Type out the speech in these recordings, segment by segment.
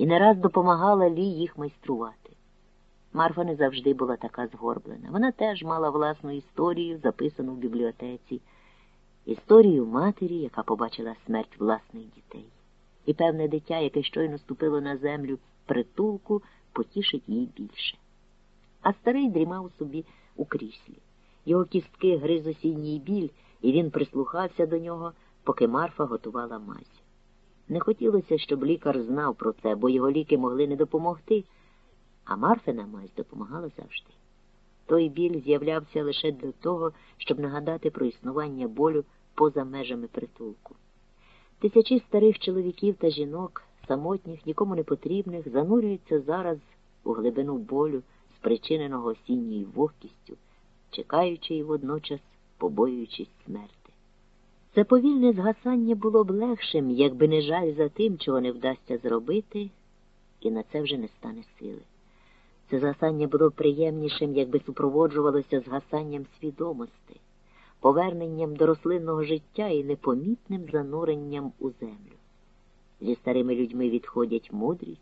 і не раз допомагала Лі їх майструвати. Марфа не завжди була така згорблена. Вона теж мала власну історію, записану в бібліотеці, історію матері, яка побачила смерть власних дітей. І певне дитя, яке щойно ступило на землю притулку, потішить їй більше. А старий дрімав собі у кріслі. Його кістки гриз осінній біль, і він прислухався до нього, поки Марфа готувала мазь. Не хотілося, щоб лікар знав про це, бо його ліки могли не допомогти, а Марфина мазь допомагала завжди. Той біль з'являвся лише для того, щоб нагадати про існування болю поза межами притулку. Тисячі старих чоловіків та жінок, самотніх, нікому не потрібних, занурюються зараз у глибину болю, спричиненого осінньою вогкістю, чекаючи і водночас побоюючись смерти. Це повільне згасання було б легшим, якби не жаль за тим, чого не вдасться зробити, і на це вже не стане сили. Це згасання було б приємнішим, якби супроводжувалося згасанням свідомості, поверненням до рослинного життя і непомітним зануренням у землю. Зі старими людьми відходять мудрість,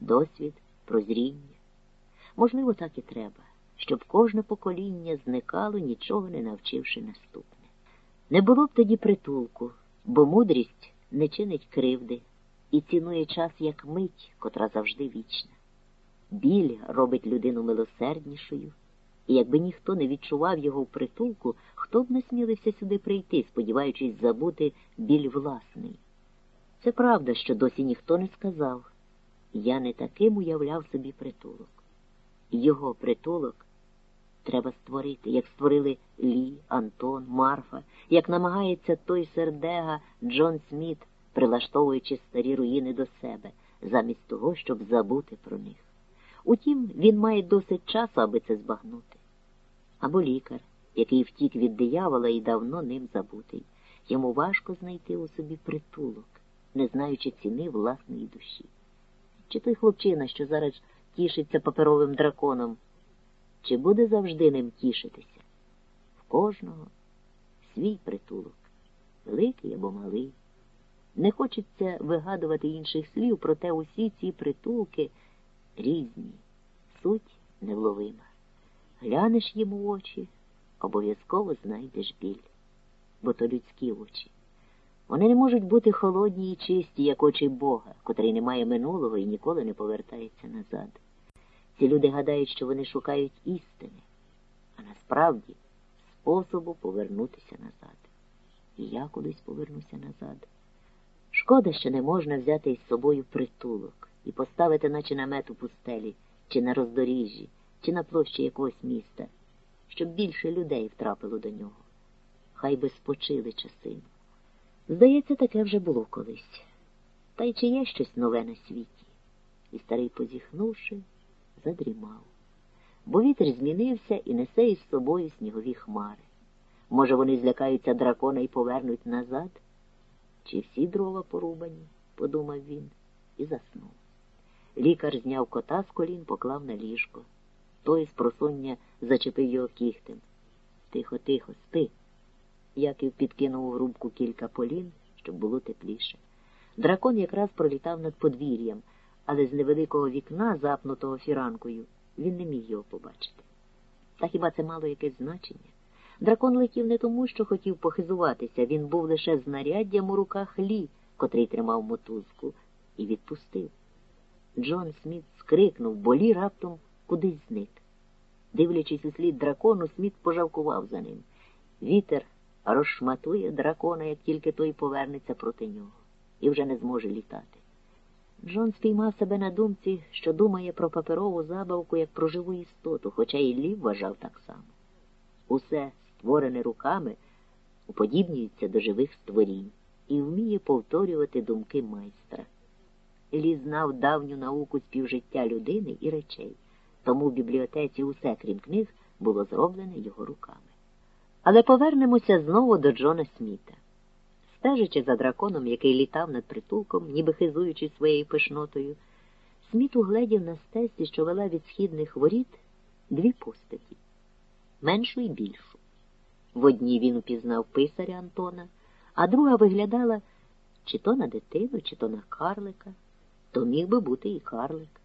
досвід, прозріння. Можливо, так і треба, щоб кожне покоління зникало, нічого не навчивши наступне. Не було б тоді притулку, бо мудрість не чинить кривди і цінує час як мить, котра завжди вічна. Біль робить людину милосерднішою, і якби ніхто не відчував його в притулку, хто б не смілився сюди прийти, сподіваючись забути біль власний. Це правда, що досі ніхто не сказав. Я не таким уявляв собі притулок. Його притулок треба створити, як створили Лі, Антон, Марфа, як намагається той сердега Джон Сміт, прилаштовуючи старі руїни до себе, замість того, щоб забути про них. Утім, він має досить часу, аби це збагнути. Або лікар, який втік від диявола і давно ним забутий. Йому важко знайти у собі притулок, не знаючи ціни власної душі. Чи той хлопчина, що зараз тішиться паперовим драконом, чи буде завжди ним тішитися? В кожного свій притулок, великий або малий. Не хочеться вигадувати інших слів, проте усі ці притулки різні, суть невловима. Глянеш їм у очі, обов'язково знайдеш біль, бо то людські очі. Вони не можуть бути холодні і чисті, як очі Бога, котрий не має минулого і ніколи не повертається назад. Ці люди гадають, що вони шукають істини, а насправді способу повернутися назад. І я кудись повернуся назад. Шкода, що не можна взяти із собою притулок і поставити наче намет у пустелі, чи на роздоріжжі, чи на площі якогось міста, щоб більше людей втрапило до нього. Хай би спочили часину. Здається, таке вже було колись. Та й чи є щось нове на світі? І старий, позіхнувши, задрімав. Бо вітер змінився і несе із собою снігові хмари. Може, вони злякаються дракона і повернуть назад? Чи всі дрова порубані? подумав він і заснув. Лікар зняв кота з колін, поклав на ліжко. Той з просоння зачепив його кігтем. Тихо, тихо, спи. Яків підкинув у грубку кілька полін, щоб було тепліше. Дракон якраз пролітав над подвір'ям, але з невеликого вікна, запнутого фіранкою, він не міг його побачити. Та хіба це мало якесь значення? Дракон летів не тому, що хотів похизуватися, він був лише знаряддям у руках лі, котрий тримав мотузку, і відпустив. Джон Сміт скрикнув, бо лі раптом кудись зник. Дивлячись у слід дракону, Сміт пожалкував за ним. Вітер розшматує дракона, як тільки той повернеться проти нього, і вже не зможе літати. Джон спіймав себе на думці, що думає про паперову забавку як про живу істоту, хоча і Лі вважав так само. Усе, створене руками, уподібнюється до живих створінь і вміє повторювати думки майстра. Лі знав давню науку співжиття людини і речей, тому в бібліотеці усе, крім книг, було зроблене його руками. Але повернемося знову до Джона Сміта. Стежачи за драконом, який літав над притулком, ніби хизуючи своєю пишнотою, Сміт угледів на стесі, що вела від східних воріт, дві постаті меншу і більшу. В одній він упізнав писаря Антона, а друга виглядала чи то на дитину, чи то на карлика. то міг би бути і карлик.